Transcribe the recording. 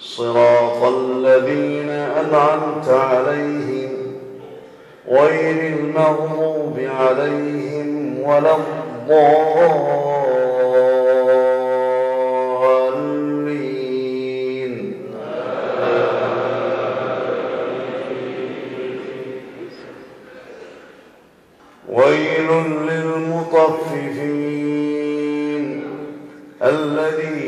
صراط الذين أنعمت عليهم غير المغضوب عليهم ولا الضالين. ويل للمطففين الذين